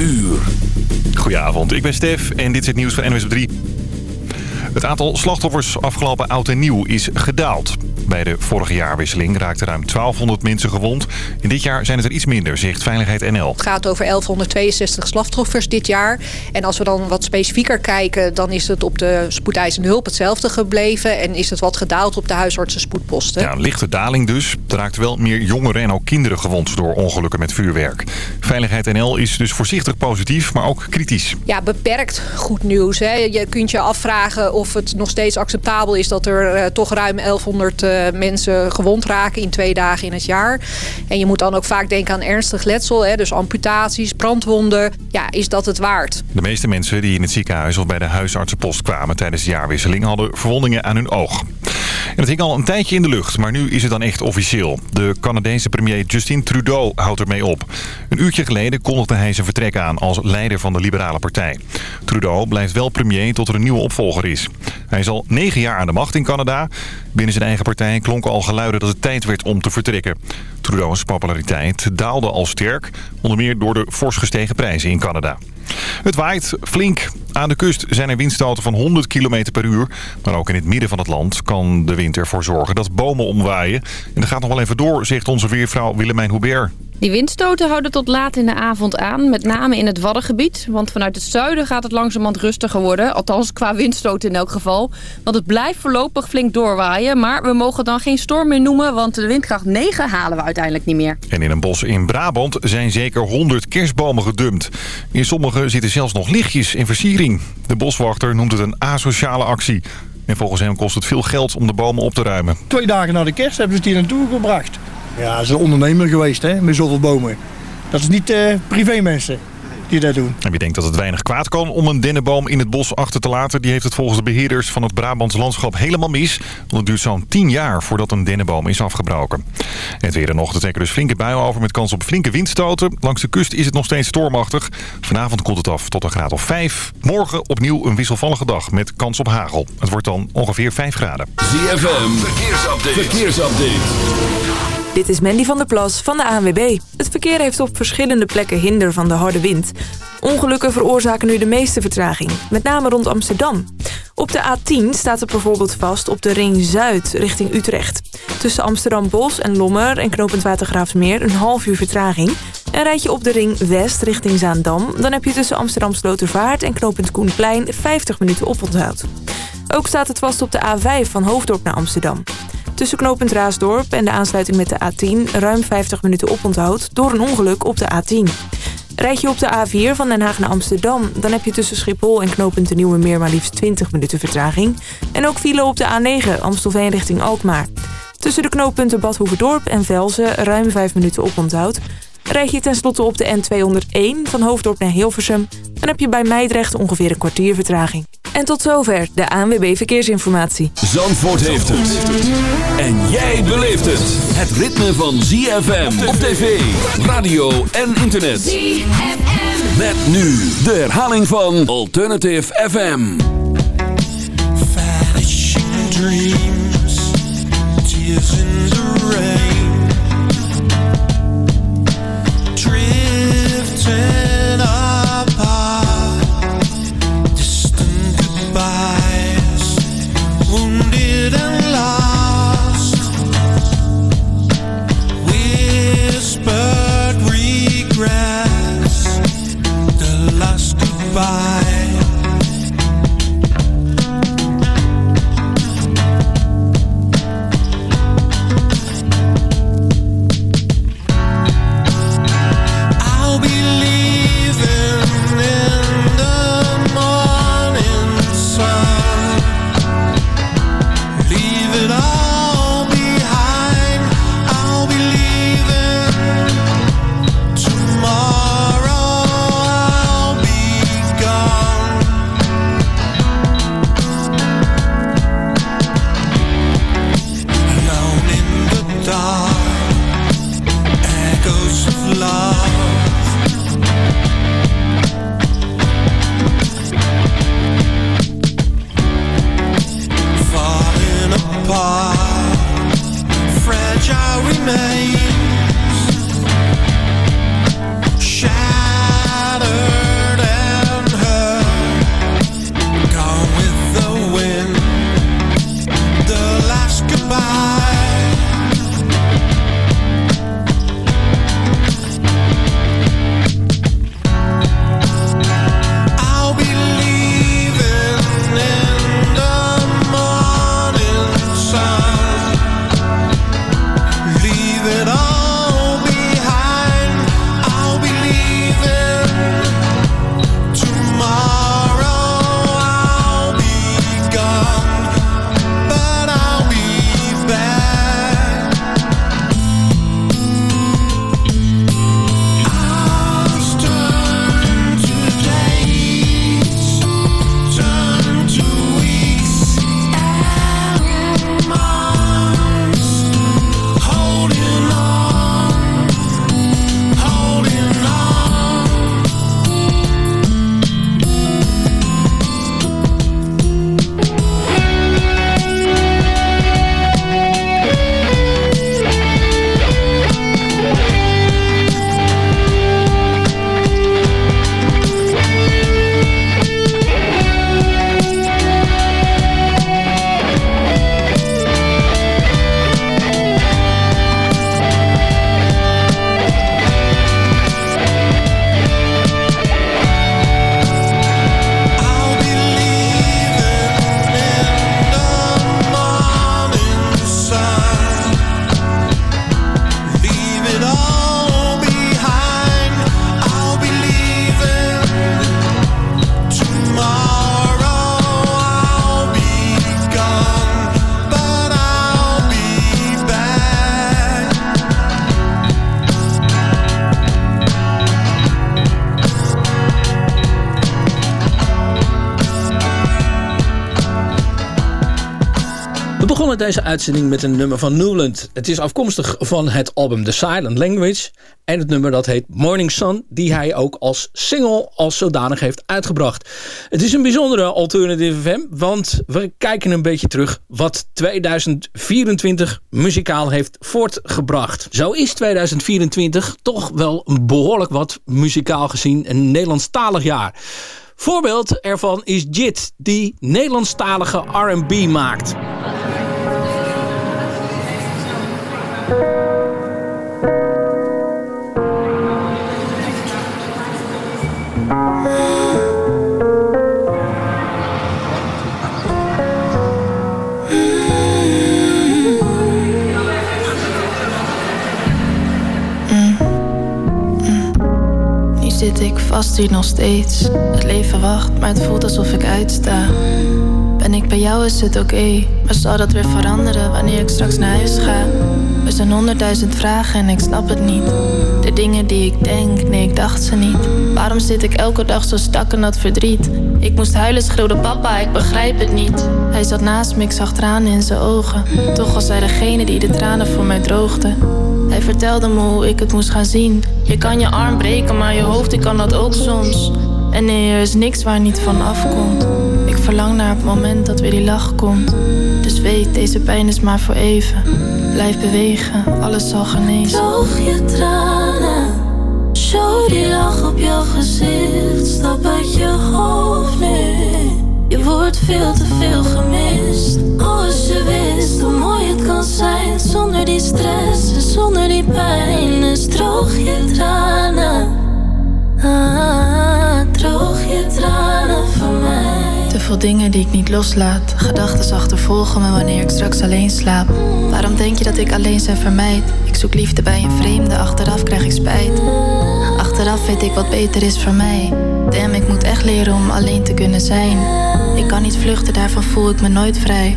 uur. Goedenavond, ik ben Stef en dit is het nieuws van NWS 3. Het aantal slachtoffers afgelopen oud en nieuw is gedaald. Bij de vorige jaarwisseling raakten ruim 1200 mensen gewond. In dit jaar zijn het er iets minder, zegt Veiligheid NL. Het gaat over 1162 slachtoffers dit jaar. En als we dan wat specifieker kijken... dan is het op de spoedeisende hulp hetzelfde gebleven... en is het wat gedaald op de huisartsen spoedposten. Ja, een lichte daling dus. Er raakten wel meer jongeren en ook kinderen gewond door ongelukken met vuurwerk. Veiligheid NL is dus voorzichtig positief, maar ook kritisch. Ja, beperkt goed nieuws. Hè. Je kunt je afvragen of het nog steeds acceptabel is... dat er uh, toch ruim 1100 uh, mensen gewond raken in twee dagen in het jaar. En je moet dan ook vaak denken aan ernstig letsel. Hè, dus amputaties, brandwonden. Ja, is dat het waard? De meeste mensen die in het ziekenhuis of bij de huisartsenpost kwamen tijdens de jaarwisseling hadden verwondingen aan hun oog. En het hing al een tijdje in de lucht, maar nu is het dan echt officieel. De Canadese premier Justin Trudeau houdt ermee op. Een uurtje geleden kondigde hij zijn vertrek aan als leider van de Liberale Partij. Trudeau blijft wel premier tot er een nieuwe opvolger is. Hij is al negen jaar aan de macht in Canada. Binnen zijn eigen partij klonken al geluiden dat het tijd werd om te vertrekken. Trudeau's populariteit daalde al sterk, onder meer door de fors gestegen prijzen in Canada. Het waait flink. Aan de kust zijn er windstoten van 100 km per uur. Maar ook in het midden van het land kan de wind ervoor zorgen dat bomen omwaaien. En dat gaat nog wel even door, zegt onze weervrouw Willemijn Hubert. Die windstoten houden tot laat in de avond aan, met name in het Waddengebied. Want vanuit het zuiden gaat het langzamerhand rustiger worden. Althans, qua windstoten in elk geval. Want het blijft voorlopig flink doorwaaien. Maar we mogen dan geen storm meer noemen, want de windkracht 9 halen we uiteindelijk niet meer. En in een bos in Brabant zijn zeker 100 kerstbomen gedumpt. In sommige zitten zelfs nog lichtjes in versiering. De boswachter noemt het een asociale actie. En volgens hem kost het veel geld om de bomen op te ruimen. Twee dagen na de kerst hebben ze het hier naartoe gebracht. Ja, ze is een ondernemer geweest hè, met zoveel bomen. Dat is niet uh, privé mensen die dat doen. En wie denkt dat het weinig kwaad kan om een dennenboom in het bos achter te laten... die heeft het volgens de beheerders van het Brabants landschap helemaal mis. Want het duurt zo'n 10 jaar voordat een dennenboom is afgebroken. En het weer en nog, er trekken dus flinke buien over met kans op flinke windstoten. Langs de kust is het nog steeds stormachtig. Vanavond koelt het af tot een graad of 5. Morgen opnieuw een wisselvallige dag met kans op hagel. Het wordt dan ongeveer 5 graden. ZFM, verkeersupdate. verkeersupdate. Dit is Mandy van der Plas van de ANWB. Het verkeer heeft op verschillende plekken hinder van de harde wind. Ongelukken veroorzaken nu de meeste vertraging, met name rond Amsterdam. Op de A10 staat het bijvoorbeeld vast op de Ring Zuid richting Utrecht. Tussen Amsterdam-Bos en Lommer en knooppunt Watergraafsmeer een half uur vertraging. En rijd je op de Ring West richting Zaandam... dan heb je tussen Amsterdam Slotervaart en knooppunt Koenplein 50 minuten oponthoud. Ook staat het vast op de A5 van Hoofddorp naar Amsterdam. Tussen knooppunt Raasdorp en de aansluiting met de A10 ruim 50 minuten oponthoud door een ongeluk op de A10. Rijd je op de A4 van Den Haag naar Amsterdam... dan heb je tussen Schiphol en knooppunt de Nieuwe Meer maar liefst 20 minuten vertraging. En ook file op de A9 Amstelveen richting Alkmaar. Tussen de knooppunten Bad Hoeverdorp en Velzen ruim 5 minuten oponthoud. Rijd je tenslotte op de N201 van Hoofddorp naar Hilversum... dan heb je bij Meidrecht ongeveer een kwartier vertraging. En tot zover de ANWB Verkeersinformatie. Zandvoort heeft het. En jij beleeft het. Het ritme van ZFM op tv, radio en internet. ZFM. Met nu de herhaling van Alternative FM. Dreams. Tears uitzending met een nummer van Newland. Het is afkomstig van het album The Silent Language. En het nummer dat heet Morning Sun, die hij ook als single als zodanig heeft uitgebracht. Het is een bijzondere Alternative FM, want we kijken een beetje terug wat 2024 muzikaal heeft voortgebracht. Zo is 2024 toch wel behoorlijk wat muzikaal gezien een Nederlandstalig jaar. Voorbeeld ervan is Jit, die Nederlandstalige R&B maakt. Vast hier nog steeds. Het leven wacht, maar het voelt alsof ik uitsta. Ben ik bij jou is het oké, maar zal dat weer veranderen wanneer ik straks naar huis ga? Er zijn honderdduizend vragen en ik snap het niet. De dingen die ik denk, nee, ik dacht ze niet. Waarom zit ik elke dag zo stak in dat verdriet? Ik moest huilen, schreeuwde papa, ik begrijp het niet. Hij zat naast me, ik zag tranen in zijn ogen. Toch was hij degene die de tranen voor mij droogde. Hij vertelde me hoe ik het moest gaan zien. Je kan je arm breken, maar je hoofd, ik kan dat ook soms. En nee, er is niks waar niet van afkomt. Verlang naar het moment dat weer die lach komt. Dus weet, deze pijn is maar voor even. Blijf bewegen, alles zal genezen. Droog je tranen, show die lach op jouw gezicht. Stap uit je hoofd nu. Je wordt veel te veel gemist. Oh, als je wist hoe mooi het kan zijn zonder die stress en zonder die pijn. Dus droog je tranen. Ah, droog je tranen veel dingen die ik niet loslaat. Gedachten achtervolgen me wanneer ik straks alleen slaap. Waarom denk je dat ik alleen zijn vermijd? Ik zoek liefde bij een vreemde, achteraf krijg ik spijt. Achteraf weet ik wat beter is voor mij. Damn, ik moet echt leren om alleen te kunnen zijn. Ik kan niet vluchten, daarvan voel ik me nooit vrij.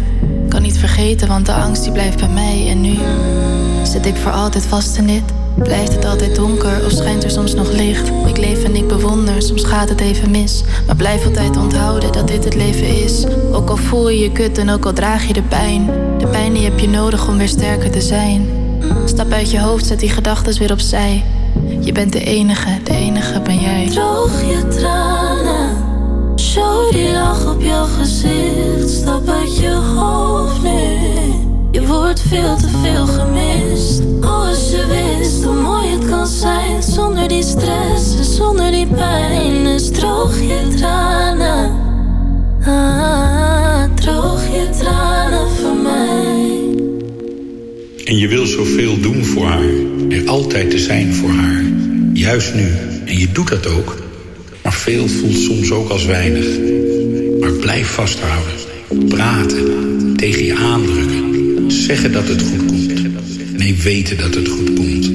Kan niet vergeten, want de angst die blijft bij mij. En nu zit ik voor altijd vast in dit. Blijft het altijd donker of schijnt er soms nog licht? Ik leef en ik bewonder, soms gaat het even mis. Maar blijf altijd onthouden dat dit het leven is. Ook al voel je je kut en ook al draag je de pijn. De pijn die heb je nodig om weer sterker te zijn. Stap uit je hoofd, zet die gedachten weer opzij. Je bent de enige, de enige ben jij. Droog je tranen, show die lach op jouw gezicht. Stap uit je hoofd nu. Wordt veel te veel gemist. Oh, als je wist hoe mooi het kan zijn zonder die stress en zonder die pijn. Dus droog je tranen. Ah, droog je tranen voor mij. En je wil zoveel doen voor haar. Er altijd te zijn voor haar. Juist nu. En je doet dat ook. Maar veel voelt soms ook als weinig. Maar blijf vasthouden. Praten. Tegen je aandrukken. Zeggen dat het goed komt. Nee, weten dat het goed komt.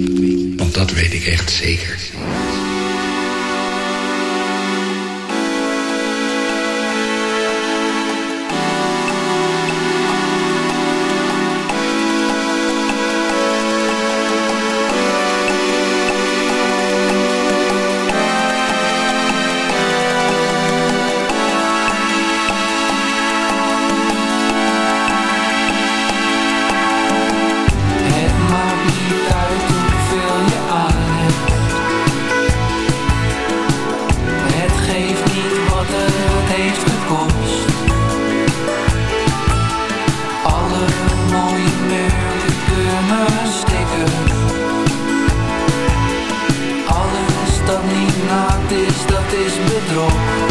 Want dat weet ik echt zeker. Bedrog.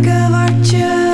Kunt kijken wat je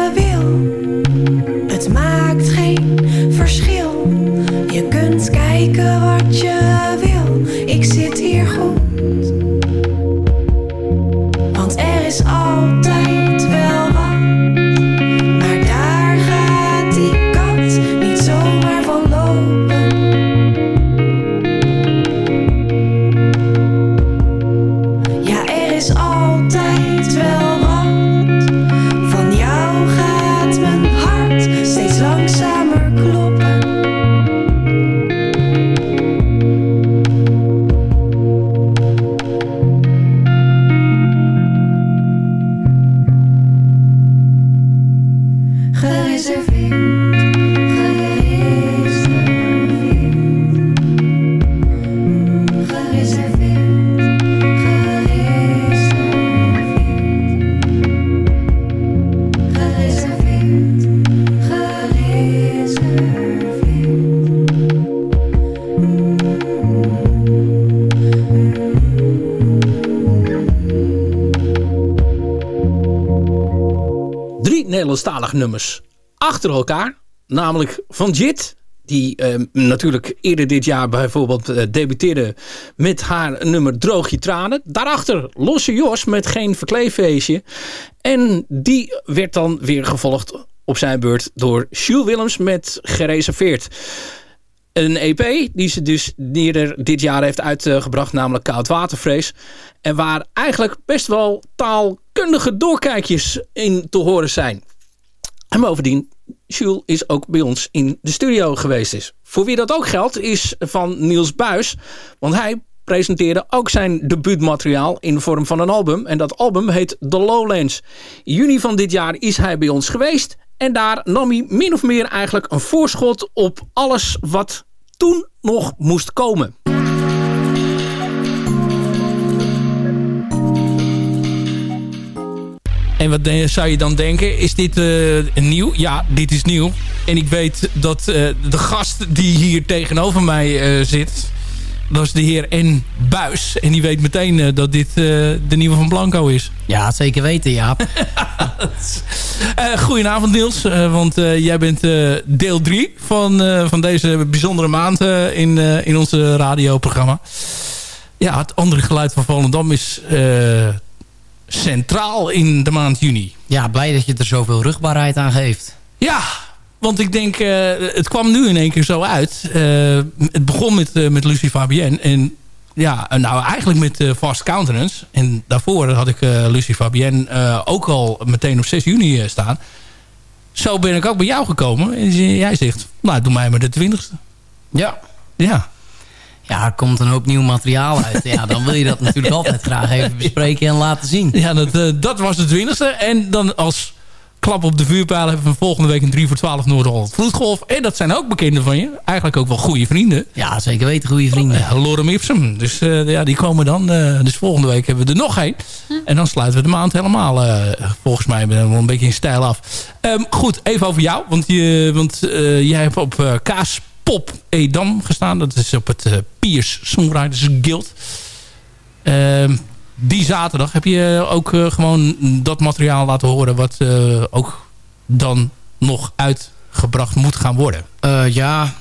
nummers achter elkaar. Namelijk van Jit. Die eh, natuurlijk eerder dit jaar bijvoorbeeld eh, debuteerde met haar nummer Droog je tranen. Daarachter Losse Jos met Geen Verkleefeestje. En die werd dan weer gevolgd op zijn beurt door Jules Willems met Gereserveerd. Een EP die ze dus eerder dit jaar heeft uitgebracht, namelijk Koudwatervrees. En waar eigenlijk best wel taalkundige doorkijkjes in te horen zijn. En bovendien, Jules is ook bij ons in de studio geweest. Is. Voor wie dat ook geldt, is van Niels Buis. Want hij presenteerde ook zijn debuutmateriaal in de vorm van een album. En dat album heet The Lowlands. Juni van dit jaar is hij bij ons geweest. En daar nam hij min of meer eigenlijk een voorschot op alles wat toen nog moest komen. En wat zou je dan denken? Is dit eh, nieuw? Ja, dit is nieuw. En ik weet dat eh, de gast die hier tegenover mij eh, zit... dat is de heer N. Buis. En die weet meteen dat dit de nieuwe van Blanco is. Ja, zeker weten, Jaap. Eh goedenavond Niels, want jij bent deel 3 van, van deze bijzondere maand in, in onze radioprogramma. Ja, het andere geluid van Volendam is centraal in de maand juni. Ja, blij dat je er zoveel rugbaarheid aan geeft. Ja, Want ik denk, eh, het kwam nu in één keer zo uit. Eh, het begon met, uh, met Lucie Fabienne. En ja, nou eigenlijk met Fast Countenance. En daarvoor had ik Lucie Fabienne ook al meteen op 6 juni staan. Zo ben ik ook bij jou gekomen. En jij zegt, nou doe mij maar de twintigste. Ja. Ja. Ja, er komt een hoop nieuw materiaal uit. Ja, dan wil je dat natuurlijk altijd graag even bespreken en laten zien. Ja, dat, dat was de twintigste. En dan als klap op de vuurpijl hebben we volgende week een 3 voor 12 Noord-Holland Vloedgolf. En dat zijn ook bekenden van je. Eigenlijk ook wel goede vrienden. Ja, zeker weten goede vrienden. Uh, Lorem Ipsum. Dus uh, ja, die komen dan. Uh, dus volgende week hebben we er nog één. Hm. En dan sluiten we de maand helemaal volgens mij wel een beetje in stijl af. Um, goed, even over jou. Want, je, want jij hebt op Kaaspop Edam gestaan. Dat is op het Piers Songwriters Guild. Um, die zaterdag heb je ook uh, gewoon dat materiaal laten horen... wat ook dan nog uitgebracht moet gaan worden. Ja,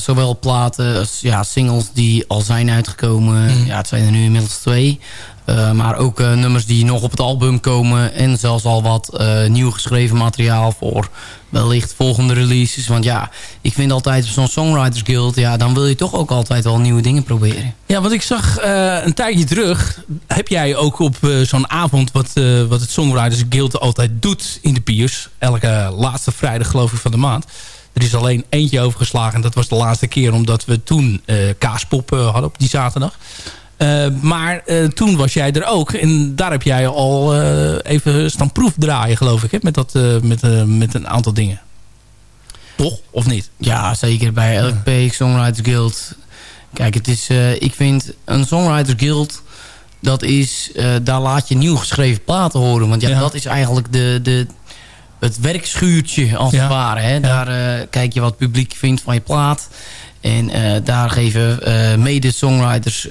zowel platen als ja, singles die al zijn uitgekomen. Mm. Ja, het zijn er nu inmiddels twee. Uh, maar ook uh, nummers die nog op het album komen. En zelfs al wat uh, nieuw geschreven materiaal voor wellicht volgende releases. Want ja, ik vind altijd zo'n Songwriters Guild... ja, dan wil je toch ook altijd wel nieuwe dingen proberen. Ja, want ik zag een tijdje terug... heb jij ook op zo'n avond... Wat, wat het Songwriters Guild altijd doet in de Piers... elke laatste vrijdag geloof ik van de maand... Er is alleen eentje overgeslagen. Dat was de laatste keer omdat we toen Kaaspop hadden op die zaterdag. Uh, maar uh, toen was jij er ook. En daar heb jij al uh, even staan proefdraaien, geloof ik. Hè? Met, dat, met, met een aantal dingen. Toch? Of niet? Ja, zeker. Bij LFP, Songwriters Guild. Kijk, het is, ik vind een Songwriters Guild... Dat is, daar laat je nieuw geschreven platen horen. Want ja, ja. dat is eigenlijk de, de, het werkschuurtje als ja. het ware. Hè? Daar kijk je wat het publiek vindt van je plaat. En daar geven mede-songwriters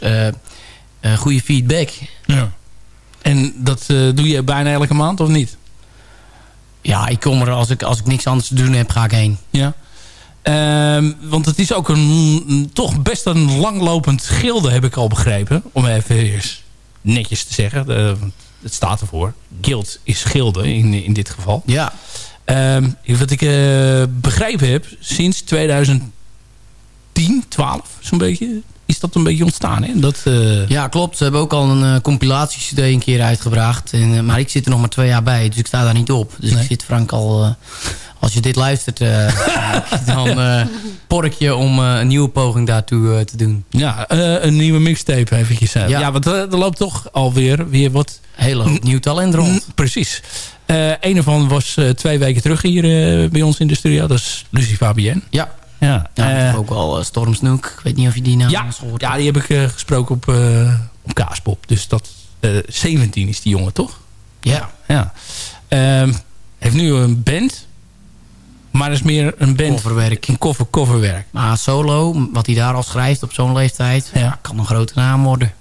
goede feedback. Ja. En dat uh, doe je bijna elke maand of niet? Ja, ik kom er als ik, als ik niks anders te doen heb, ga ik heen. Ja. Um, want het is ook een, toch best een langlopend gilde, heb ik al begrepen. Om even eerst netjes te zeggen. Het staat ervoor. Guild is gilde in, in dit geval. Ja. Um, wat ik uh, begrepen heb, sinds 2010, 12 zo'n beetje is dat een beetje ontstaan. Hè? Dat, uh... Ja, klopt. Ze hebben ook al een uh, compilatie-cd een keer uitgebracht. En, uh, maar ik zit er nog maar twee jaar bij, dus ik sta daar niet op. Dus nee. ik zit Frank al... als je dit luistert, dan pork je om een nieuwe poging daartoe te doen. Ja, een nieuwe mixtape eventjes. Ja, ja want er loopt toch alweer weer wat... Heel nieuw talent rond. Precies. een ervan was twee weken terug hier bij ons in de studio. Dat is Lucie Fabienne. Ja. Ja, ja uh, ook wel uh, Storm Snoek. Ik weet niet of je die nou ja, gehoord Ja, die heb ik uh, gesproken op, op Kaaspop. Dus dat 17 is die jongen, toch? Ja. ja. Ehm, heeft nu een band. Maar is meer een band... Coverwerk. Een cover, coverwerk. Maar solo, wat hij daar al schrijft op zo'n leeftijd... Ja. kan een grote naam worden.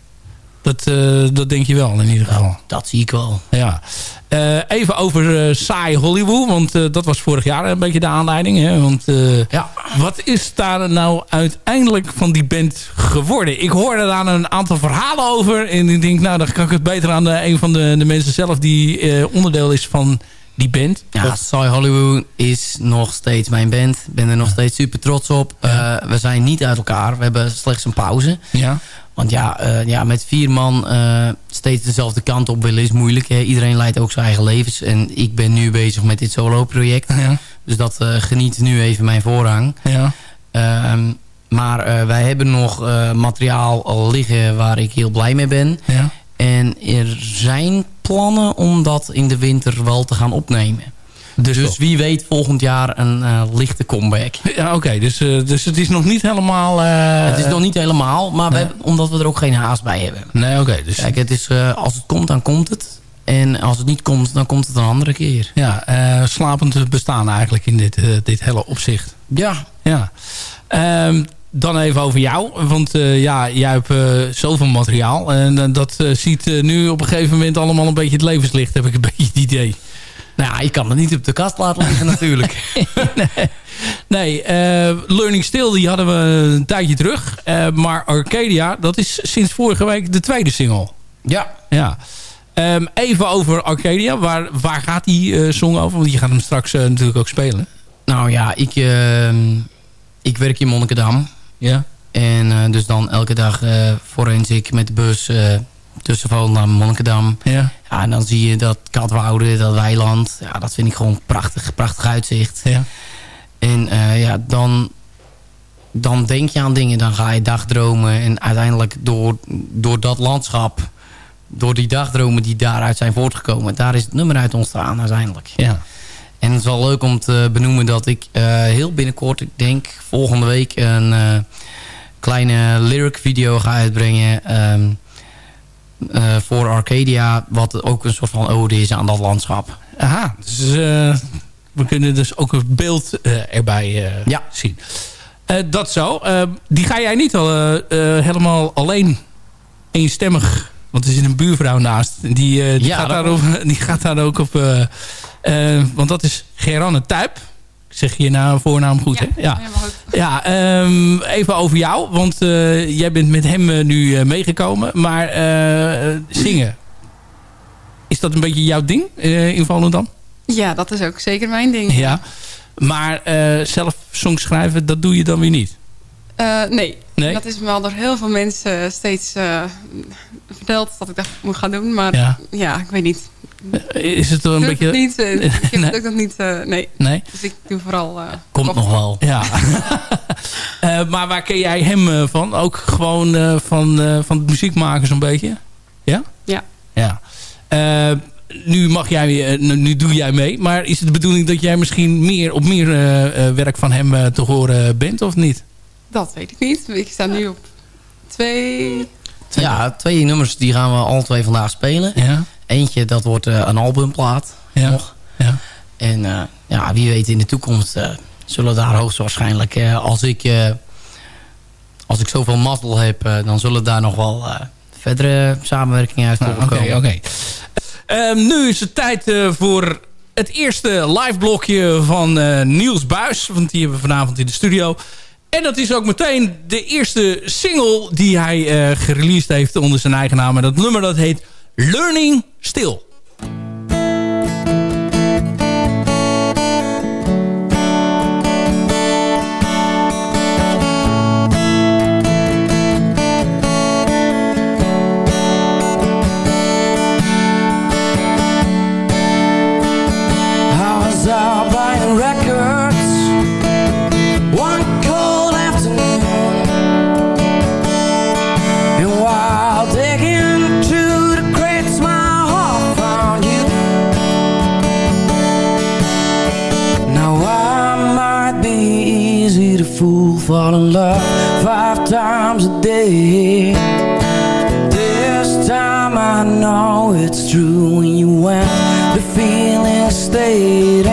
Dat, uh, dat denk je wel in ieder geval. Dat, dat zie ik wel. Ja. Uh, even over uh, saai Hollywood. Want dat was vorig jaar een beetje de aanleiding. Hè? Want ja. wat is daar nou uiteindelijk van die band geworden? Ik hoorde daar een aantal verhalen over. En ik denk, nou dan kan ik het beter aan de, een van de, de mensen zelf... die onderdeel is van die band. Ja, Saai Hollywood is nog steeds mijn band. Ik ben er nog steeds super trots op. Ja. we zijn niet uit elkaar. We hebben slechts een pauze. Ja. Want ja, uh, ja met vier man uh, steeds dezelfde kant op willen is moeilijk. Hè. Iedereen leidt ook zijn eigen levens. En ik ben nu bezig met dit solo-project. Ja. Dus dat geniet nu even mijn voorrang. Ja. Ehm, maar wij hebben nog materiaal al liggen waar ik heel blij mee ben. Ja. En er zijn plannen om dat in de winter wel te gaan opnemen. Dus, dus wie weet volgend jaar een uh, lichte comeback. Ja, oké. Dus, uh, dus het is nog niet helemaal... Uh, het is nog niet helemaal, maar nee. we omdat we er ook geen haast bij hebben. Nee, oké. dus... Kijk, het is, als het komt, dan komt het. En als het niet komt, dan komt het een andere keer. Ja, slapend bestaan eigenlijk in dit, dit hele opzicht. Ja. Ja. Um, dan even over jou. Want uh, ja, jij hebt uh, zoveel materiaal. En uh, dat ziet nu op een gegeven moment allemaal een beetje het levenslicht. Heb ik een beetje het idee. Nou je kan het niet op de kast laten liggen natuurlijk. nee, nee Learning Still die hadden we een tijdje terug. Maar Arcadia, dat is sinds vorige week de tweede single. Ja. ja. Um, even over Arcadia. Waar, waar gaat die song over? Want je gaat hem straks natuurlijk ook spelen. Nou ja, ik, ehm, ik werk in Monnikendam. Ja. En eh, dus dan elke dag uh, forensic met de bus uh, tussen Volendam en Monnikendam. Ja. ja. En dan zie je dat Katwoude, dat weiland. Ja, dat vind ik gewoon prachtig, prachtig uitzicht. Ja. En ja, dan, dan denk je aan dingen, dan ga je dagdromen. En uiteindelijk door, door dat landschap, door die dagdromen die daaruit zijn voortgekomen... daar is het nummer uit ontstaan uiteindelijk. Ja. En het is wel leuk om te benoemen dat ik uh, heel binnenkort, ik denk volgende week... een uh, kleine lyric video ga uitbrengen um, uh, voor Arcadia... wat ook een soort van ode is aan dat landschap. Aha, dus we kunnen dus ook een beeld erbij ja. zien. dat zo. die ga jij niet al helemaal alleen eenstemmig... want er zit een buurvrouw naast. Die, die, ja, gaat, daar die gaat daar ook op... Uh, want dat is Geranne Tuip. Zeg je nou voornaam goed, ja, hè? Ja, ja um, even over jou. Want uh, jij bent met hem uh, nu meegekomen. Maar zingen, is dat een beetje jouw ding in Volendam? Ja, dat is ook zeker mijn ding. Ja, maar zelf songs schrijven, dat doe je dan weer niet? nee. nee, dat is me al door heel veel mensen steeds verteld dat ik dat moet gaan doen. Maar ja, ja ik weet niet. Is het een beetje... Het niet, uh, ik heb nee. het ook nog niet, uh, nee. nee. Dus ik doe vooral... Uh, Komt nog wel. Ja. maar waar ken jij hem van? Ook gewoon van, van het muziek maken zo'n beetje? Ja? Ja. Ja. nu, mag jij, nu doe jij mee. Maar is het de bedoeling dat jij misschien meer op meer werk van hem te horen bent of niet? Dat weet ik niet. Ik sta nu op twee... Ja, twee nummers die gaan we alle twee vandaag spelen. Ja. Eentje, dat wordt uh, een albumplaat. Ja. Nog. Ja. En uh, ja, wie weet in de toekomst uh, zullen daar hoogstwaarschijnlijk... als, ik, als ik zoveel mazzel heb, dan zullen daar nog wel verdere samenwerkingen uit voortkomen. Oké, oké. Um, nu is het tijd voor het eerste live blokje van Niels Buis. Want die hebben we vanavond in de studio. En dat is ook meteen de eerste single die hij uh, gereleased heeft onder zijn eigen naam. En dat nummer dat heet Learning Still. Fall in love five times a day. This time I know it's true when you went The feeling stayed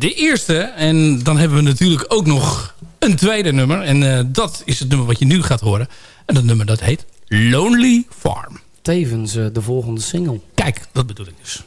de eerste. En dan hebben we natuurlijk ook nog een tweede nummer. En uh, dat is het nummer wat je nu gaat horen. En dat nummer dat heet Lonely Farm. Tevens uh, de volgende single. Kijk, dat bedoel ik dus.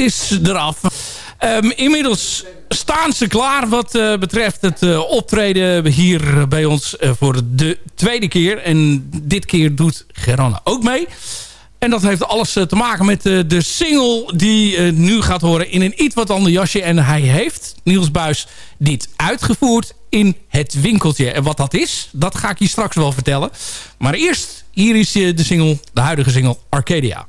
Is eraf. Um, inmiddels staan ze klaar wat uh, betreft het uh, optreden hier bij ons uh, voor de tweede keer. En dit keer doet Gerana ook mee. En dat heeft alles te maken met de single die nu gaat horen in een iets wat ander jasje. En hij heeft, Niels Buis, dit uitgevoerd in het winkeltje. En wat dat is, dat ga ik je straks wel vertellen. Maar eerst, hier is de single, de huidige single Arcadia.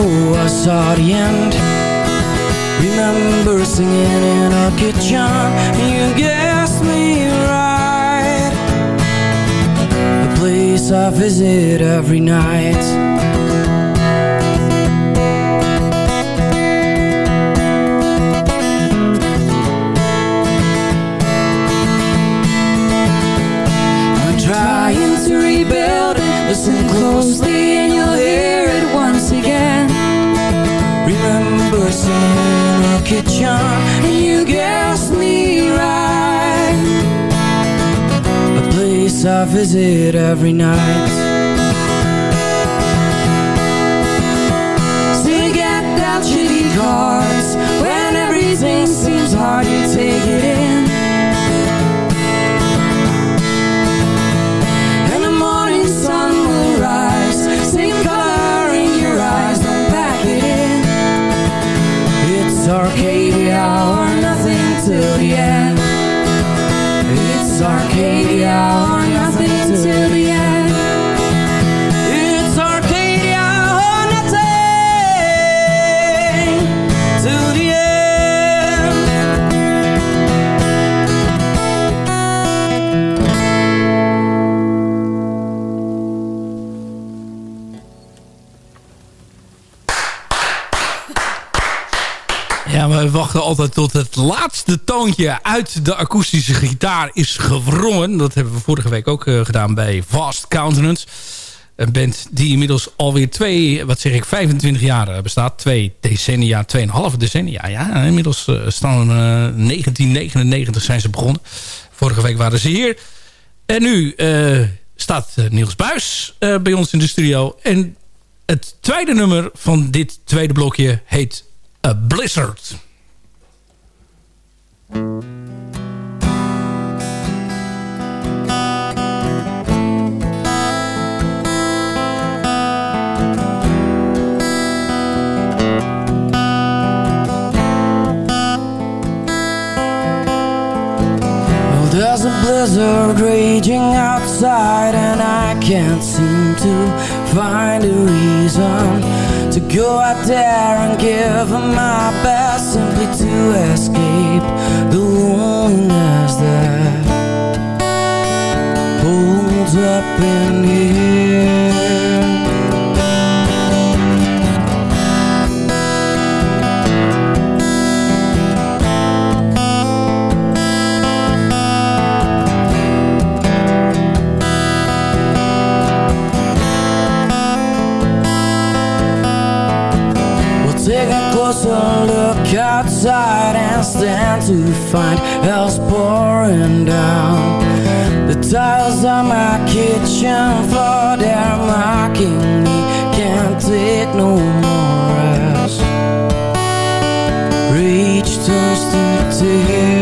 I saw the end. Remember singing in our kitchen. You guessed me right. A place I visit every night visit every night altijd tot het laatste toontje uit de akoestische gitaar is gewrongen. Dat hebben we vorige week ook uh, gedaan bij Vast Countenance. Een band die inmiddels alweer twee, wat zeg ik, 25 jaar bestaat. Twee decennia, tweeënhalve decennia. Ja, inmiddels uh, staan uh, 1999 zijn ze begonnen. Vorige week waren ze hier. En nu staat Niels Buis bij ons in de studio. En het tweede nummer van dit tweede blokje heet A Blizzard. There's a blizzard raging outside and I can't seem to find a reason To go out there and give my best Simply to escape the loneliness that Holds up in here outside and stand to find hell's pouring down. The tiles on my kitchen floor, they're mocking me. Can't take no more Rage turns to tears.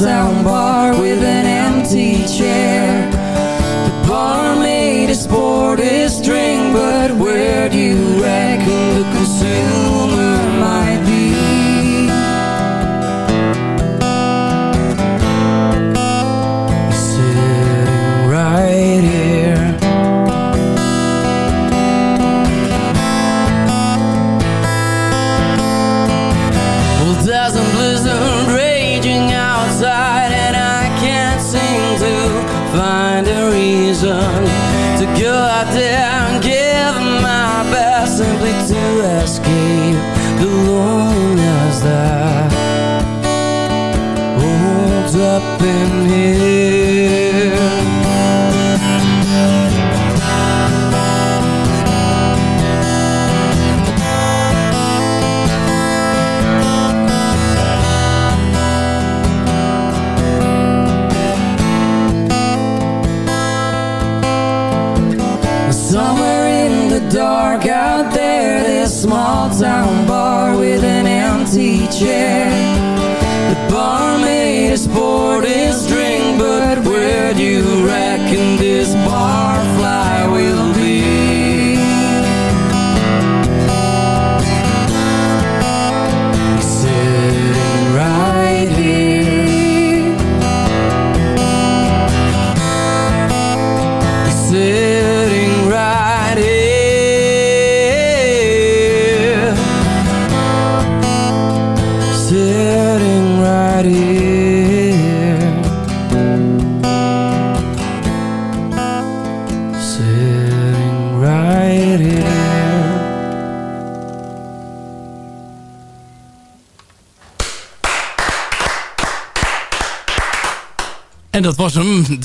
Town bar with an empty chair. The barmaid has poured his drink, but where do you reckon the consumer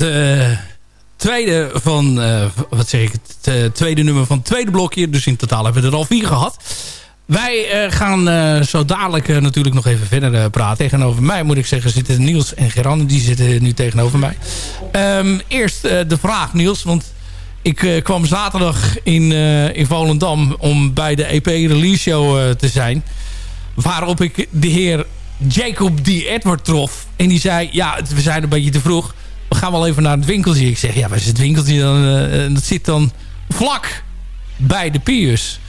De tweede van, eh, wat zeg ik, het eh, tweede nummer van het tweede blokje. Dus in totaal hebben we er al vier gehad. Wij eh, gaan zo dadelijk natuurlijk nog even verder praten. Tegenover mij moet ik zeggen zitten Niels en Geran. Die zitten nu tegenover mij. Ehm, eerst de vraag Niels, want ik kwam zaterdag in, in Volendam om bij de EP Release Show te zijn. Waarop ik de heer Jacob D. Edward trof. En die zei, ja, het- we zijn een beetje te vroeg. We gaan wel even naar het winkeltje. Ik zeg, ja, waar is het winkeltje dan? Eh, en dat zit dan vlak bij de Pius.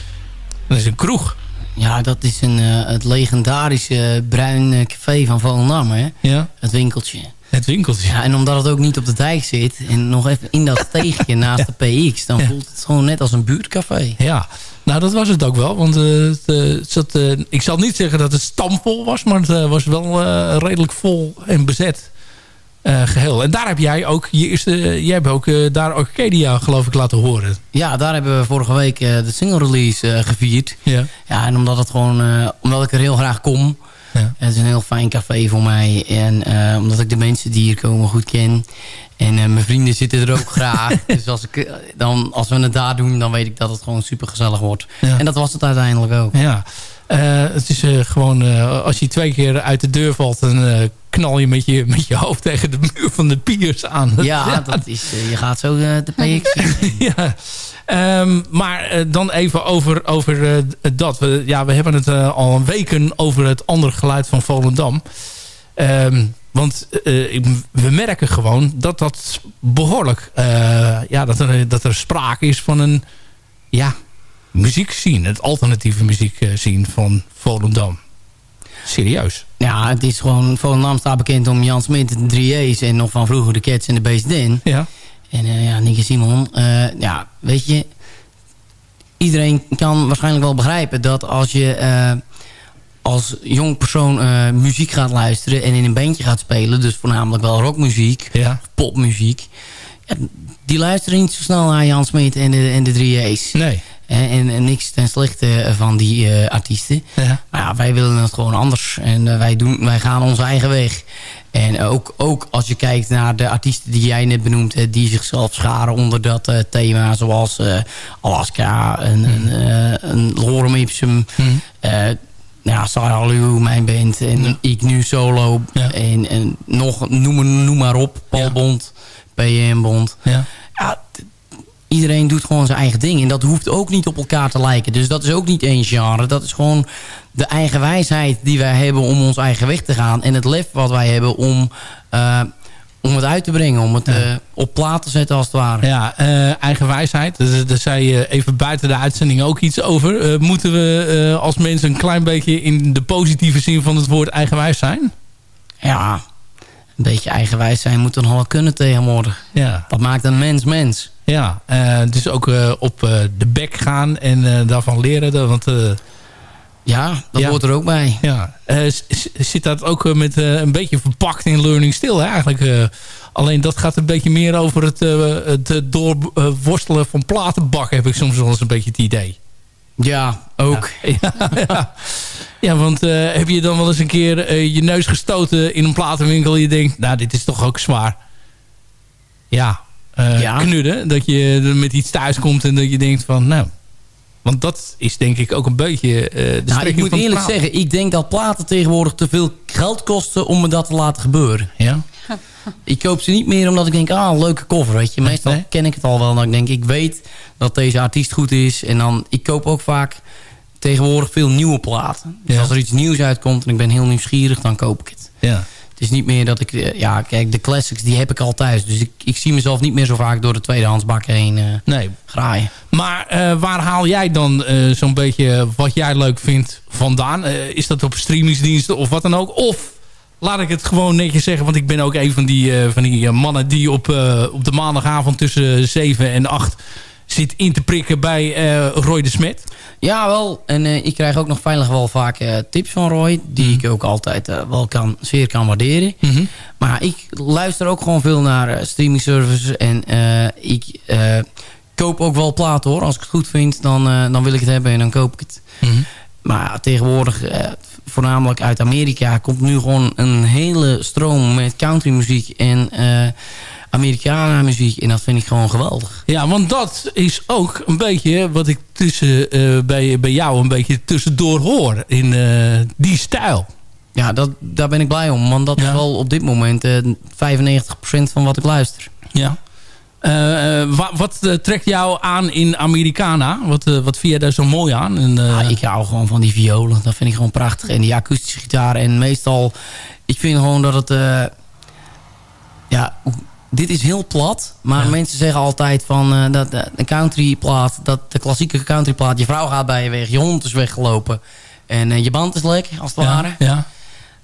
Dat is een kroeg. Ja, dat is een, eh, het legendarische bruin eh, café van Volendam, hè? Ja. Het winkeltje. Het winkeltje. Ja, en omdat het ook niet op de dijk zit... en nog even in dat steegje naast de PX... dan voelt het gewoon net als een buurtcafé. Ja, nou dat was het ook wel. Want eh, het, eh, het zat, eh, ik zal niet zeggen dat het stamvol was... maar het eh, was wel eh, redelijk vol en bezet eh, geheel. En daar heb jij ook je eerste... jij hebt ook eh, daar Arcadia geloof ik laten horen. Ja, daar hebben we vorige week eh, de single release gevierd. Ja. Ja, en omdat, het gewoon, omdat ik er heel graag kom... Ja. Het is een heel fijn café voor mij. En omdat ik de mensen die hier komen goed ken. En mijn vrienden zitten er ook graag. Dus als, ik, dan, als we het daar doen, dan weet ik dat het gewoon super gezellig wordt. Ja. En dat was het uiteindelijk ook. Ja, het is eh, gewoon, eh, als je twee keer uit de deur valt... dan eh, knal je met, je met je hoofd tegen de muur van de piers aan. Ja, dat is, eh, je gaat zo eh, de PX ja. Ehm, maar eh, dan even over, over eh, dat. We, ja, we hebben het eh, al een weken over het andere geluid van Volendam. Ehm, want eh, we merken gewoon dat dat behoorlijk... eh, ja, dat er, dat er sprake is van een ja, muziekscene. Het alternatieve muziekscene van Volendam. Serieus. Ja, het is gewoon... Volendam staat bekend om Jan Smit, de 3A's... en nog van vroeger de Cats en de Bass Den. Ja. En eh, ja, Nicky Simon. eh, ja, weet je... Iedereen kan waarschijnlijk wel begrijpen dat als je... eh, als jong persoon eh, muziek gaat luisteren en in een bandje gaat spelen... dus voornamelijk wel rockmuziek, Ja. popmuziek... ja, die luisteren niet zo snel naar Jan Smit en de, en de 3A's. Nee. En, en, en niks ten slechte van die eh, artiesten. Ja. Maar ja, wij willen het gewoon anders. En eh, wij, doen, wij gaan onze eigen weg. En ook, ook als je kijkt naar de artiesten die jij net benoemd hebt... die zichzelf scharen onder dat eh, thema. Zoals eh, Alaska, een, een, eh, een Lorem Ipsum... eh, ja, Sarah mijn band. En ik nu solo. En, en nog, noem, noem maar op. Paul Bond, PM Bond. Ja. Iedereen doet gewoon zijn eigen ding. En dat hoeft ook niet op elkaar te lijken. Dus dat is ook niet één genre. Dat is gewoon de eigen wijsheid die wij hebben om ons eigen weg te gaan. En het lef wat wij hebben om, eh, om het uit te brengen. Om het eh, op plaat te zetten als het ware. Ja, eh, eigen wijsheid. Dus, daar zei je even buiten de uitzending ook iets over. Moeten we als mensen een klein beetje in de positieve zin van het woord eigenwijs zijn? Ja, een beetje eigenwijs zijn moet dan wel kunnen tegenwoordig. Ja. Dat maakt een mens mens. Ja, dus ook eh, op eh, de bek gaan en daarvan leren. Want, ja, dat ja. hoort er ook bij. Ja. Zit dat ook met een beetje verpakt in learning stil hè, eigenlijk? alleen dat gaat een beetje meer over het, het doorworstelen van platenbakken... heb ik soms wel eens een beetje het idee. Ja, ook. Ja, ja. Ja, want heb je dan wel eens een keer je neus gestoten in een platenwinkel... en je denkt, nou, dit is toch ook zwaar. Ja, eh, Ja. knudden. Dat je er met iets thuis komt en dat je denkt van, nou... Want dat is denk ik ook een beetje eh, de Nou, ik moet eerlijk zeggen, ik denk dat platen tegenwoordig te veel geld kosten om me dat te laten gebeuren. Ja? Ik koop ze niet meer omdat ik denk, ah, leuke cover, weet je. Meestal Nee. ken ik het al wel. Ik denk, ik weet dat deze artiest goed is. En dan, ik koop ook vaak tegenwoordig veel nieuwe platen. Dus Ja. als er iets nieuws uitkomt en ik ben heel nieuwsgierig, dan koop ik het. Ja. Is niet meer dat ik, eh, ja, kijk, de classics, die heb ik al thuis. Dus ik, ik zie mezelf niet meer zo vaak door de tweedehandsbak heen eh, Nee. graaien. Maar eh, waar haal jij dan zo'n beetje wat jij leuk vindt vandaan? Is dat op streamingsdiensten of wat dan ook? Of laat ik het gewoon netjes zeggen, want ik ben ook een van die, van die mannen die op, op de maandagavond tussen 7 en 8 zit in te prikken bij eh, Roy de Smet. Ja, wel. En eh, ik krijg ook nog veilig wel vaak eh, tips van Roy. Die ik ook altijd wel kan, zeer kan waarderen. Maar ik luister ook gewoon veel naar streaming services. En ik koop ook wel platen hoor. Als ik het goed vind, dan, dan wil ik het hebben en dan koop ik het. Maar ja, tegenwoordig, eh, voornamelijk uit Amerika... komt nu gewoon een hele stroom met countrymuziek en eh Americana muziek. En dat vind ik gewoon geweldig. Ja, want dat is ook een beetje wat ik tussen, eh, bij, bij jou een beetje tussendoor hoor in eh, die stijl. Ja, dat, daar ben ik blij om. Want dat is wel op dit moment eh 95% van wat ik luister. Ja. Wa- wat trekt jou aan in Americana? Wat, wat vind jij daar zo mooi aan? En, Ja, ik hou gewoon van die violen. Dat vind ik gewoon prachtig. En die akoestische gitaar. En meestal, ik vind gewoon dat het... ja, dit is heel plat. Maar mensen zeggen altijd van eh, dat de, de countryplaat... dat de klassieke countryplaat... je vrouw gaat bij je weg, je hond is weggelopen... en eh, je band is lek, als het ja, ware. ja.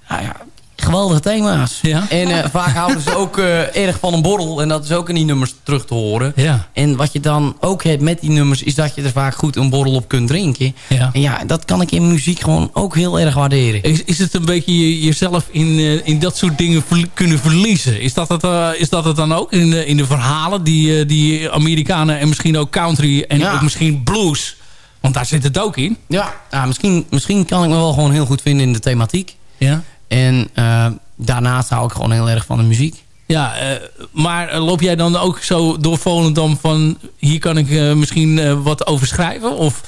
Nou ja, geweldige thema's. Ja? En eh, vaak houden ze ook eh, erg van een borrel. En dat is ook in die nummers terug te horen. Ja. En wat je dan ook hebt met die nummers... is dat je er vaak goed een borrel op kunt drinken. Ja. En ja, dat kan ik in muziek gewoon ook heel erg waarderen. Is, is het een beetje je- jezelf in, eh, in dat soort dingen kunnen verliezen? Is dat het, is dat het dan ook in, de- in de verhalen die, die Amerikanen en misschien ook country en Ja. ook misschien blues? Want daar zit het ook in. Ja, ja misschien, misschien kan ik me wel gewoon heel goed vinden in de thematiek. Ja. En eh, daarnaast hou ik gewoon heel erg van de muziek. Ja, eh, maar eh, loop jij dan ook zo door Volendam van... hier kan ik misschien wat over schrijven? Of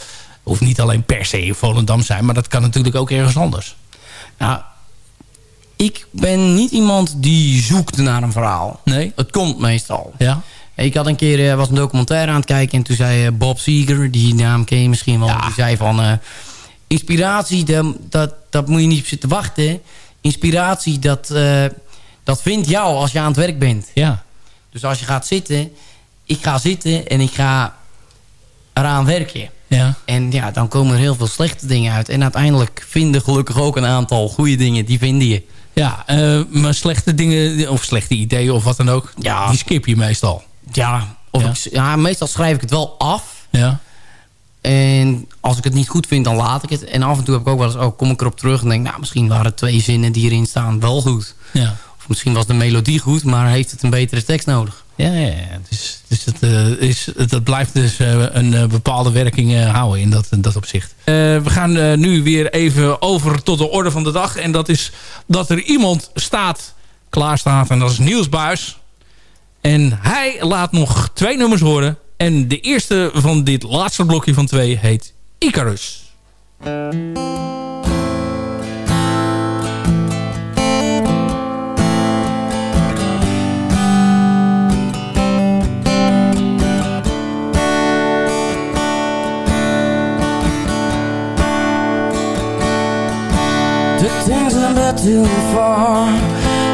hoeft niet alleen per se in Volendam zijn... maar dat kan natuurlijk ook ergens anders. Nou, ik ben niet iemand die zoekt naar een verhaal. Nee? Het komt meestal. Ja. Ik had een keer, was een documentaire aan het kijken... en toen zei Bob Seger, die naam ken je misschien wel... die zei van... inspiratie, dat, dat, dat moet je niet zitten wachten. Inspiratie, dat, eh, dat vindt jou als je aan het werk bent. Ja. Dus als je gaat zitten... Ik ga zitten en ik ga eraan werken. Ja. En ja, dan komen er heel veel slechte dingen uit. En uiteindelijk vinden gelukkig ook een aantal goede dingen. Die vinden je. Ja, eh, maar slechte dingen of slechte ideeën of wat dan ook... Ja. die skip je meestal. Ja, of Ja. Ik, ja, meestal schrijf ik het wel af. Ja. En als ik het niet goed vind, dan laat ik het. En af en toe heb ik ook wel eens, oh, kom ik erop terug en denk, nou, misschien waren twee zinnen die erin staan wel goed. Ja. Of misschien was de melodie goed, maar heeft het een betere tekst nodig. Ja, ja, ja. Dus, dus het, eh, is, het, dat blijft dus eh, een eh, bepaalde werking eh, houden in dat, in dat opzicht. Eh, we gaan eh, nu weer even over tot de orde van de dag. En dat is dat er iemand staat, klaar staat. En dat is Niels Buis. En hij laat nog twee nummers horen. En de eerste van dit laatste blokje van twee heet Icarus. A bit too far.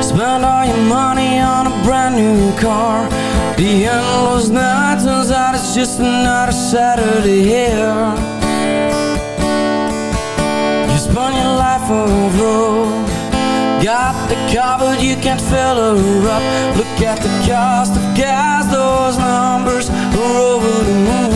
Spent all your money on a brand new car. The turns out it's just another Saturday here. You spun your life road. Got the car, but you can't fill her up. Look at the cost of gas, those numbers are over the moon.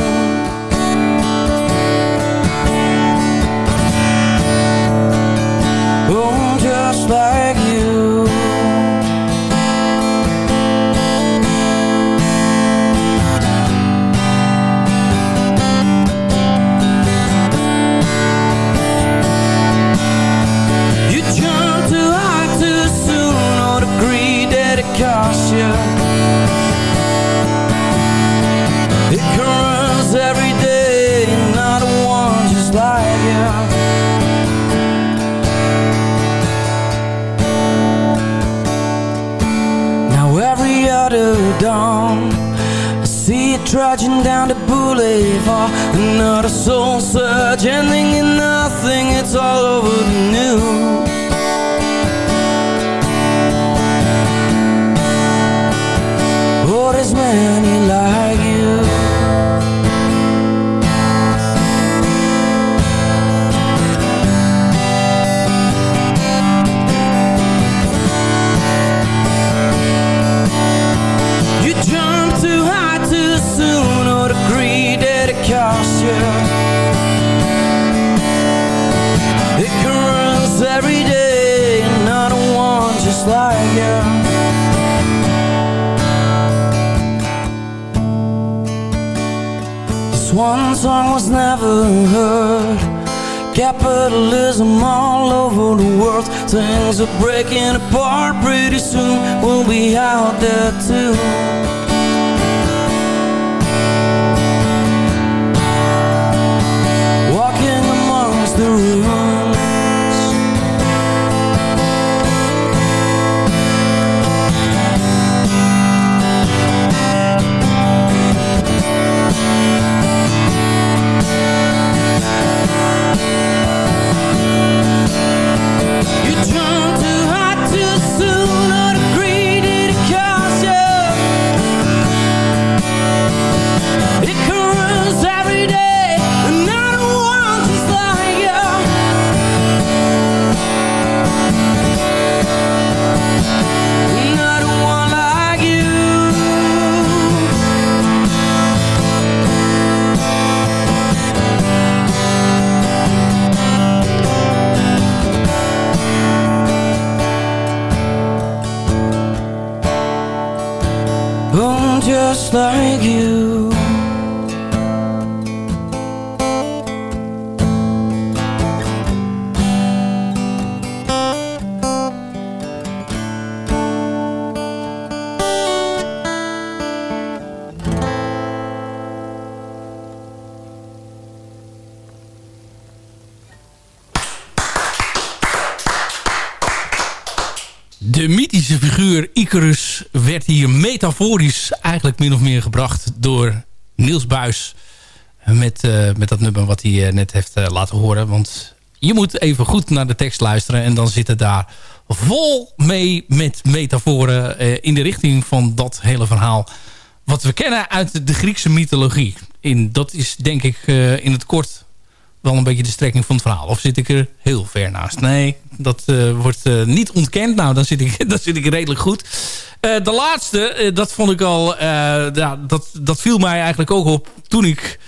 Trudging down the boulevard Another soul search ending in nothing. It's all over the news song was never heard. Capitalism all over the world. Things are breaking apart pretty soon. We'll be out there too De mythische figuur Icarus werd hier metaforisch eigenlijk min of meer gebracht door Niels Buis. Met, eh, met dat nummer wat hij eh, net heeft eh, laten horen. Want je moet even goed naar de tekst luisteren. En dan zit het daar vol mee met metaforen in de richting van dat hele verhaal. Wat we kennen uit de Griekse mythologie. In, dat is denk ik in het kort wel een beetje de strekking van het verhaal. Of zit ik er heel ver naast? Nee, dat uh, wordt uh, niet ontkend. Nou, dan zit ik, dan zit ik redelijk goed. Uh, de laatste, dat vond ik al... ja, dat, dat viel mij eigenlijk ook op toen ik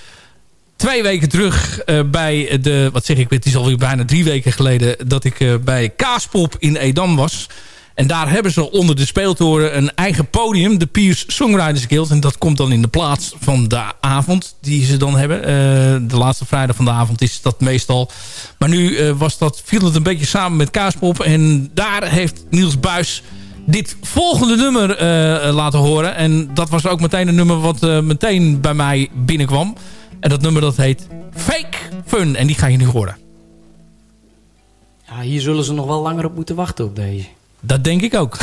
twee weken terug bij de... Wat zeg ik, het is alweer bijna drie weken geleden... dat ik bij Kaaspop in Edam was... En daar hebben ze onder de speeltoren een eigen podium. De Piers Songwriters Guild. En dat komt dan in de plaats van de avond die ze dan hebben. Uh, de laatste vrijdag van de avond is dat meestal. Maar nu uh, was dat, viel het een beetje samen met Kaaspop. En daar heeft Niels Buis dit volgende nummer uh, laten horen. En dat was ook meteen een nummer wat meteen bij mij binnenkwam. En dat nummer dat heet Fake Fun. En die ga je nu horen. Ja, hier zullen ze nog wel langer op moeten wachten op deze. Dat denk ik ook.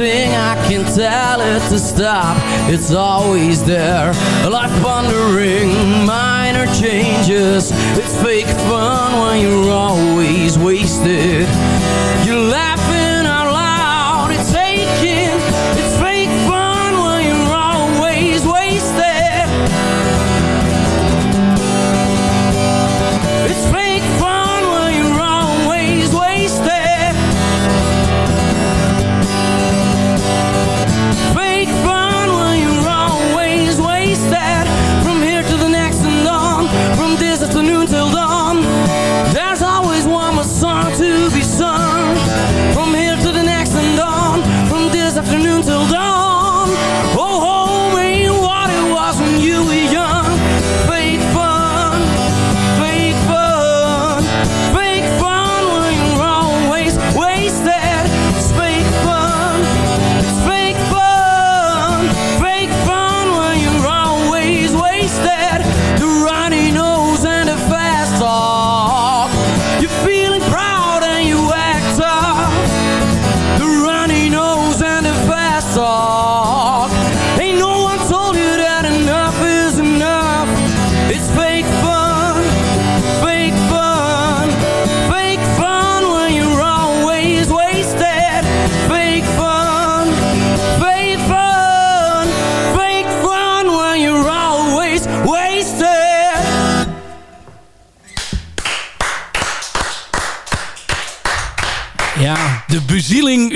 Thing I can tell it to stop. It's always there. Life pondering Minor changes. It's fake fun when you're always wasted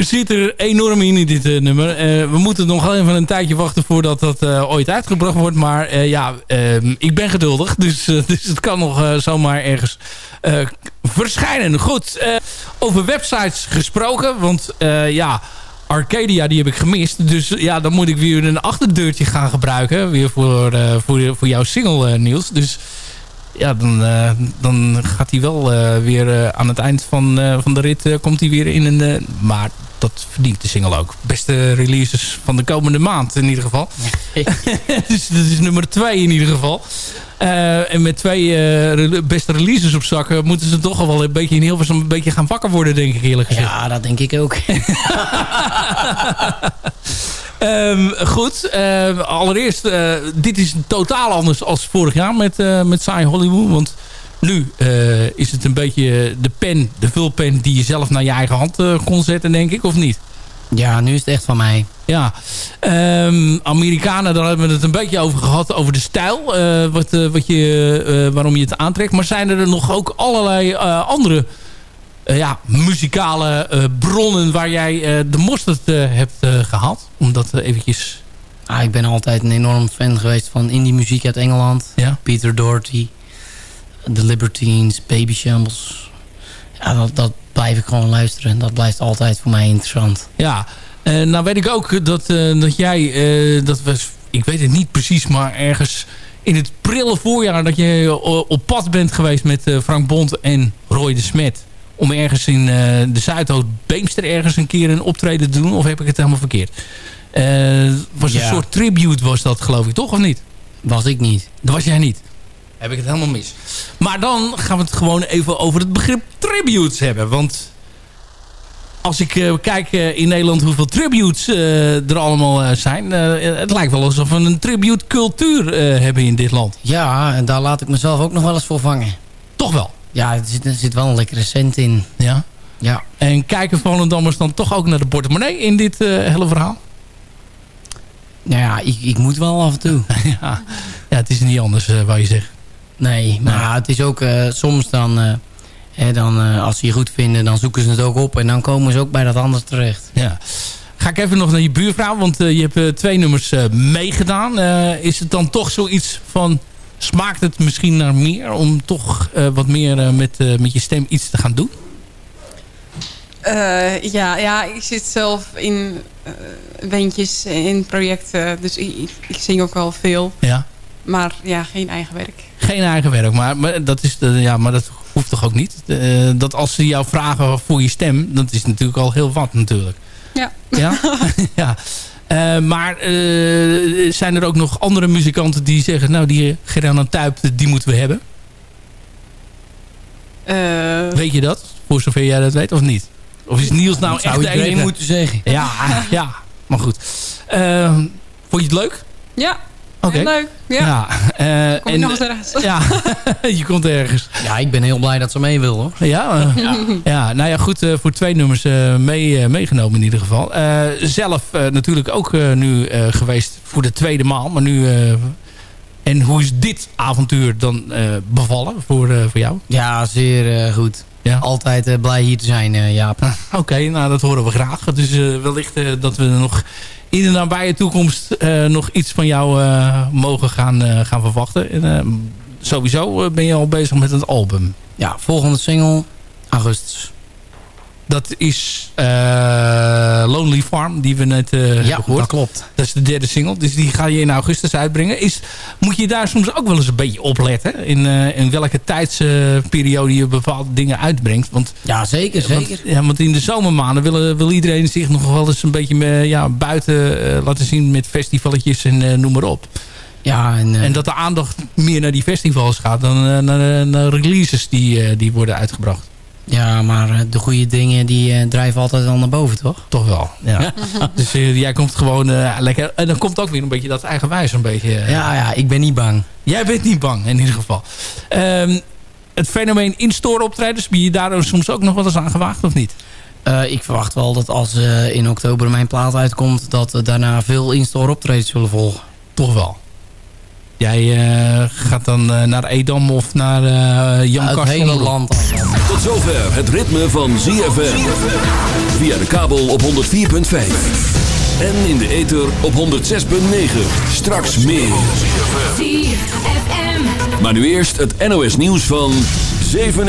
zit er enorm in in dit eh, nummer. Eh, we moeten nog even een tijdje wachten voordat dat eh, ooit uitgebracht wordt. Maar ja, ehm, ik ben geduldig. Dus, dus het kan nog zomaar ergens verschijnen. Goed, over websites gesproken. Want ja, Arcadia die heb ik gemist. Dus ja, dan moet ik weer een achterdeurtje gaan gebruiken. Weer voor, voor, voor jouw single, Niels. Dus ja, dan, dan gaat hij wel weer aan het eind van, van de rit komt hij weer in een... maar dat verdient de single ook. Beste releases van de komende maand in ieder geval. dus dat is nummer twee in ieder geval. Eh, en met twee eh, beste releases op zakken... moeten ze toch al wel een beetje in Hilversum een beetje gaan wakker worden, denk ik eerlijk gezegd. Ja, dat denk ik ook. Ehm, goed, ehm, allereerst, eh, dit is totaal anders als vorig jaar met, met Saai Hollywood. Want nu eh, is het een beetje de pen, de vulpen die je zelf naar je eigen hand eh, kon zetten, denk ik, of niet? Ja, nu is het echt van mij. Ja, Ehm, Amerikanen, daar hebben we het een beetje over gehad, over de stijl, eh, wat, wat je, waarom je het aantrekt. Maar zijn er nog ook allerlei andere ja, muzikale bronnen waar jij de mosterd hebt eh, gehaald? Om dat eventjes... Ah, ik ben altijd een enorm fan geweest van indie muziek uit Engeland. Ja. Peter Doherty, The Libertines, Baby Shambles. Ja, dat, dat blijf ik gewoon luisteren. En dat blijft altijd voor mij interessant. Ja, eh, nou weet ik ook dat, eh, dat jij, eh, dat was, ik weet het niet precies, maar ergens in het prille voorjaar dat je op pad bent geweest met Frank Bond en Roy de Smet. Om ergens in de Zuidhoofd Beemster ergens een keer een optreden te doen. Of heb ik het helemaal verkeerd? Was een soort tribute was dat geloof ik toch of niet? Was ik niet. Dat was jij niet. Heb ik het helemaal mis. Maar dan gaan we het gewoon even over het begrip tributes hebben. Want als ik eh, kijk eh, in Nederland hoeveel tributes eh, er allemaal zijn... het lijkt wel alsof we een tribute cultuur eh, hebben in dit land. Ja, en daar laat ik mezelf ook nog wel eens voor vangen. Toch wel? Ja, er zit, er zit wel een lekkere cent in. Ja? Ja. En kijken Volendammers dan toch ook naar de portemonnee in dit hele verhaal? Nou ja, ik, ik moet wel af en toe. ja. ja, het is niet anders, wou je zeggen. Nee, maar het is ook uh, soms dan... Uh, hè, dan uh, als ze je goed vinden, dan zoeken ze het ook op. En dan komen ze ook bij dat anders terecht. Ja. Ga ik even nog naar je buurvrouw, want uh, je hebt uh, twee nummers uh, meegedaan. is het dan toch zoiets van... Smaakt het misschien naar meer om toch wat meer met, met je stem iets te gaan doen? Uh, ja, ja, ik zit zelf in uh, bandjes in projecten. Dus ik, ik, zing ook wel veel. Ja. Maar ja, geen eigen werk. Geen eigen werk, maar, maar, dat, is de, ja, maar dat hoeft toch ook niet? Uh, dat als ze jou vragen voor je stem, dat is natuurlijk al heel wat natuurlijk. Ja. Ja? ja. Uh, maar uh, zijn er ook nog andere muzikanten die zeggen... nou, die Gerana Tuip, die moeten we hebben? Uh, weet je dat? Voor zover jij dat weet, of niet? Of is Niels nou echt de enige? moeten zeggen. Ja, ja, maar goed. Uh, vond je het leuk? Ja. Okay. Leuk. Ja. ja uh, Kom en, nog eens ergens. Ja, je komt ergens. Ja, ik ben heel blij dat ze mee wil hoor. Ja, uh, ja. ja. nou ja, goed. Uh, voor twee nummers uh, mee, meegenomen in ieder geval. zelf natuurlijk ook nu geweest voor de tweede maal. Maar nu... en hoe is dit avontuur dan bevallen voor, voor jou? Ja, zeer goed. Ja. Altijd blij hier te zijn, Jaap. Oké, okay, nou dat horen we graag. Dus wellicht dat we nog in de nabije toekomst nog iets van jou mogen gaan, gaan verwachten. En, sowieso ben je al bezig met het album. Ja, volgende single, augustus. Dat is Lonely Farm, die we net ja, gehoord. dat klopt. Dat is de derde single, dus die ga je in augustus uitbrengen. Is, moet je daar soms ook wel eens een beetje opletten? In, in welke tijdsperiode je bepaalde dingen uitbrengt? Want, ja, zeker, zeker. Want, ja, want in de zomermaanden wil, wil iedereen zich nog wel eens een beetje mee, ja, buiten laten zien met festivaletjes en noem maar op. Ja, en, en, dat de aandacht meer naar die festivals gaat dan naar, naar releases die, die worden uitgebracht. Ja, maar de goede dingen die uh, drijven altijd al naar boven, toch? Toch wel, ja. dus uh, jij komt gewoon uh, lekker... En dan komt ook weer een beetje dat eigenwijs een beetje... ja, ja, ik ben niet bang. Jij bent niet bang, in ieder geval. Um, het fenomeen in-store optredens, ben je daar soms ook nog wel eens aan gewaagd, of niet? ik verwacht wel dat als in oktober mijn plaat uitkomt... dat daarna veel in-store optredens zullen volgen. Toch wel? Jij uh, gaat dan uh, naar Edam of naar uh, Jan Het hele land. Tot zover het ritme van ZFM. Via de kabel op 104.5. En in de ether op 106.9. Straks meer. Maar nu eerst het NOS nieuws van 7 uur.